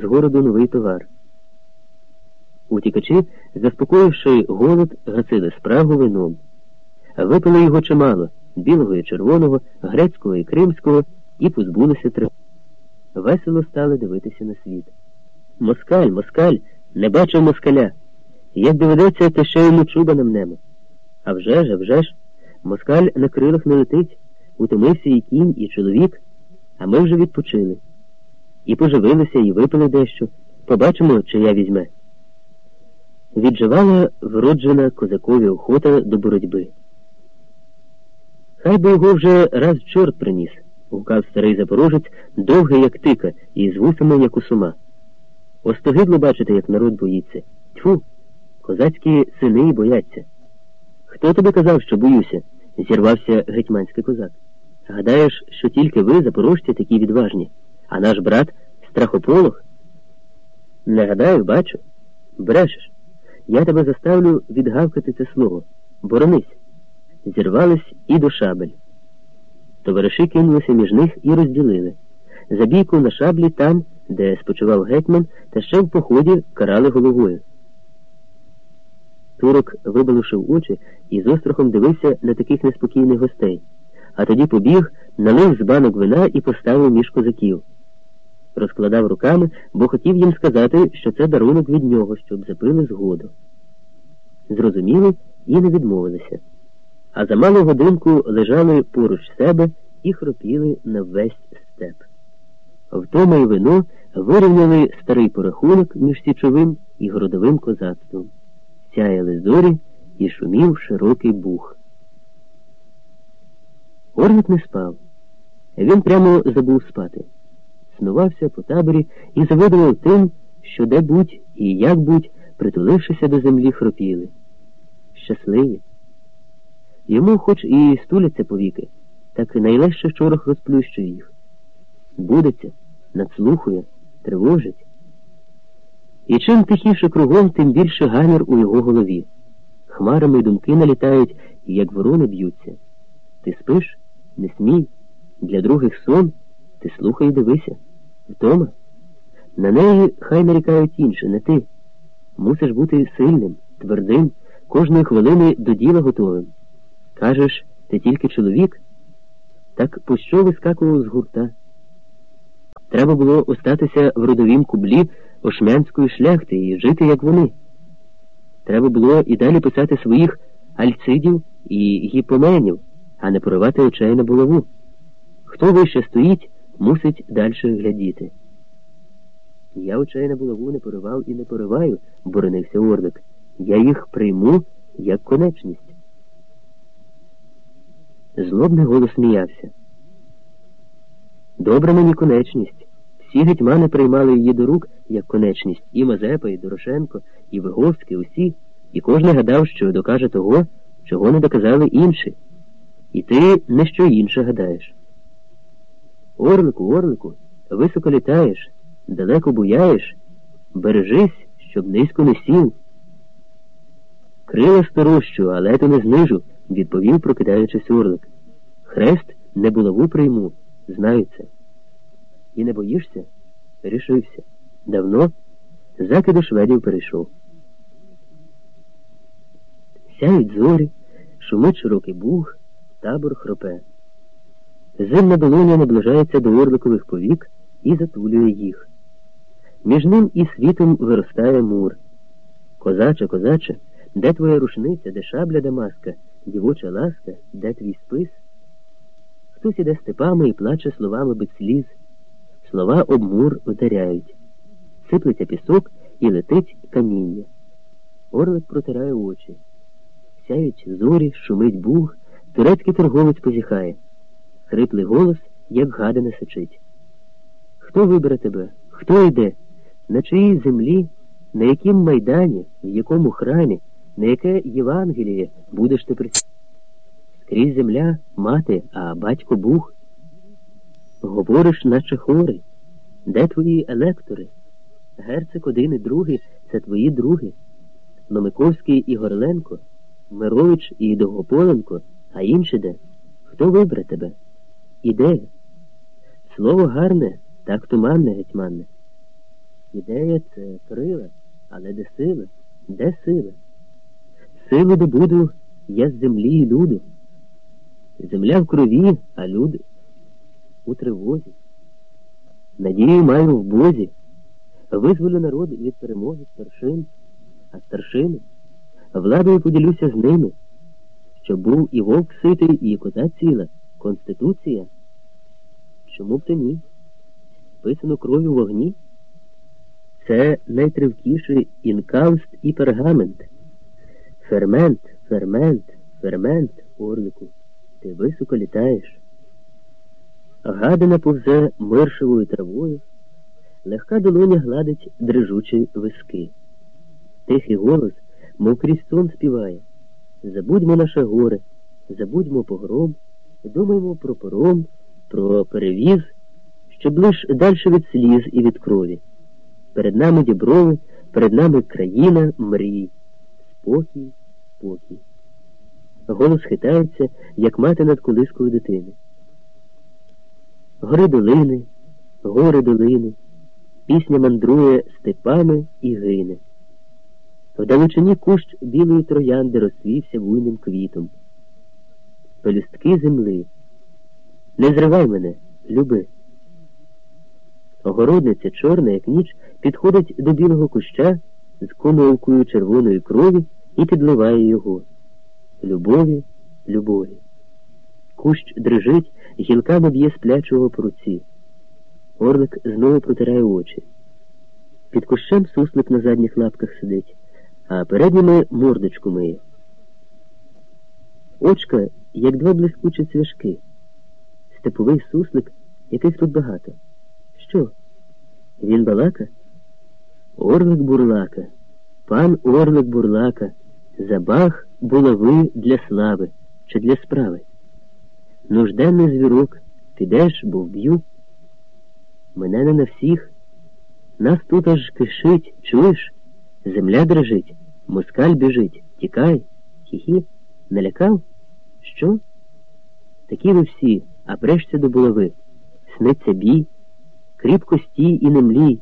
з городу новий товар. Утікачі, заспокоївши голод, гасили спрагу вином. Випили його чимало білого і червоного, грецького і кримського, і позбулися три. Весело стали дивитися на світ. Москаль, москаль, не бачив москаля. Як доведеться, то ще йому чуба намнемо. А вже ж, а вже ж, москаль на крилах не летить, утомився і кінь, і чоловік, а ми вже відпочили. І поживилися, і випили дещо. Побачимо, чи я візьме. Відживала вроджена козакові охота до боротьби. Хай би його вже раз чорт приніс, гукав старий запорожець, довгий, як тика, і з вусами, як у сума. Остогидло бачити, як народ боїться. Тьфу, козацькі сини бояться. Хто тобі казав, що боюся? зірвався гетьманський козак. Гадаєш, що тільки ви, запорожці, такі відважні, а наш брат страхополог? Не гадаю, бачу. Брешеш. Я тебе заставлю відгавкати це слово. Боронись. Зірвались і до шабель. Товариші кинулися між них і розділили. Забійку на шаблі там, де спочивав гетьман, та ще в поході карали головою. Турок вибалушив очі і з острахом дивився на таких неспокійних гостей, а тоді побіг, налив з банок вина і поставив між козаків. Розкладав руками, бо хотів їм сказати, що це дарунок від нього, щоб запили згоду. Зрозуміли і не відмовилися. А за малу годинку лежали поруч себе і хропіли на весь степ. Втома й вино вирівняли старий порахунок між січовим і городовим козацтвом сяяли зорі і шумів широкий бух. Орлик не спав. Він прямо забув спати. Снувався по таборі і завидував тим, що де будь і як будь, притулившися до землі, хропіли. Щасливі. Йому хоч і стуляться повіки, так і найлегше чорох розплющує їх. Будеться, надслухує, тривожить. І чим тихіше кругом, тим більше гамір у його голові. Хмарами думки налітають, як ворони б'ються. Ти спиш? Не смій. Для других сон ти слухай і дивися. Втома. На неї хай нарікають інші, не ти. Мусиш бути сильним, твердим, кожної хвилини до діла готовим. Кажеш, ти тільки чоловік? Так пощо вискакував з гурта? Треба було остатися в родовім кублі ошмянської шляхти і жити, як вони. Треба було і далі писати своїх альцидів і гіпоменів, а не поривати очей на булаву. Хто вище стоїть, мусить далі глядіти. Я очей на булаву не поривав і не пориваю, боронився Орлик. Я їх прийму як конечність. Злобний голос сміявся. Добра мені конечність. Всі гетьмани приймали її до рук як конечність, і Мазепа, і Дорошенко, і Виговський, усі, і кожен гадав, що докаже того, чого не доказали інші. І ти не що інше гадаєш. Орлику, орлику, високо літаєш, далеко буяєш, бережись, щоб низько не сів. Крила сторощу, але то не знижу, відповів, прокидаючись орлик. Хрест не булаву прийму, знаю це. І не боїшся? Рішився. Давно закиду шведів перейшов. Сяють зорі, шумить широкий буг, табор хропе. Зимна долоня наближається до орликових повік і затулює їх. Між ним і світом виростає мур. Козаче, козаче, де твоя рушниця, де шабля дамаска, дівоча ласка, де твій спис? Хтось іде степами і плаче словами без сліз. Слова об мур ударяють. Сиплеться пісок і летить каміння. Орлик протирає очі. Сяють зорі, шумить буг, турецький торговець позіхає. Хриплий голос, як гадане сичить. Хто вибере тебе? Хто йде? На чиїй землі, на яким майдані, в якому храмі, на яке Євангеліє будеш ти при... Скрізь земля, мати, а батько Буг. Говориш, наче хорий. Де твої електори? Герцик один і другий це твої други. Номиковський і Горленко, Мирович і Довгополенко, а інші де? Хто вибере тебе? Іде? Слово гарне, так туманне, гетьманне. Ідея це крила, але де сила? Де сила? Силу добуду я з землі і люду. Земля в крові, а люди у тривозі. Надію маю в Бозі, визволю народ від перемоги старшин, а старшини владою поділюся з ними, щоб був і вовк ситий, і кота ціла, Конституція. Чому б то ні? Писано кров'ю вогні. Це найтривкіший інкауст і пергамент. Фермент, фермент, фермент, орлику, ти високо літаєш. Гадина повзе миршевою травою, легка долоня гладить дрижучі виски. Тихий голос, мов крізь сон співає. Забудьмо наше горе, забудьмо погром, думаймо про пором, про перевіз, щоб лиш дальше від сліз і від крові. Перед нами діброви, перед нами країна мрій. Спокій, спокій. Голос хитається, як мати над колискою дитини. Гори долини, гори долини, пісня мандрує степами і гине. Вдалечині кущ білої троянди розсвівся буйним квітом. Пелюстки земли. Не зривай мене, люби. Огородниця чорна, як ніч, підходить до білого куща з комовкою червоної крові і підливає його. Любові, любові. Кущ дрижить, гілками б'є сплячого по руці. Орлик знову протирає очі. Під кущем суслик на задніх лапках сидить, а передніми мордочку миє. Очка, як два блискучі цвяшки. Степовий суслик, яких тут багато. Що? Він балака? Орлик бурлака, пан Орлик бурлака, забах булави для слави чи для справи. Нужденний звірок, підеш, бо вб'ю. Мене не на всіх. Нас тут аж кишить, чуєш? Земля дрожить, москаль біжить, тікай, хі-хі, налякав? Що? Такі ви всі, а прешся до булави. Сниться бій, кріпко стій і не млій.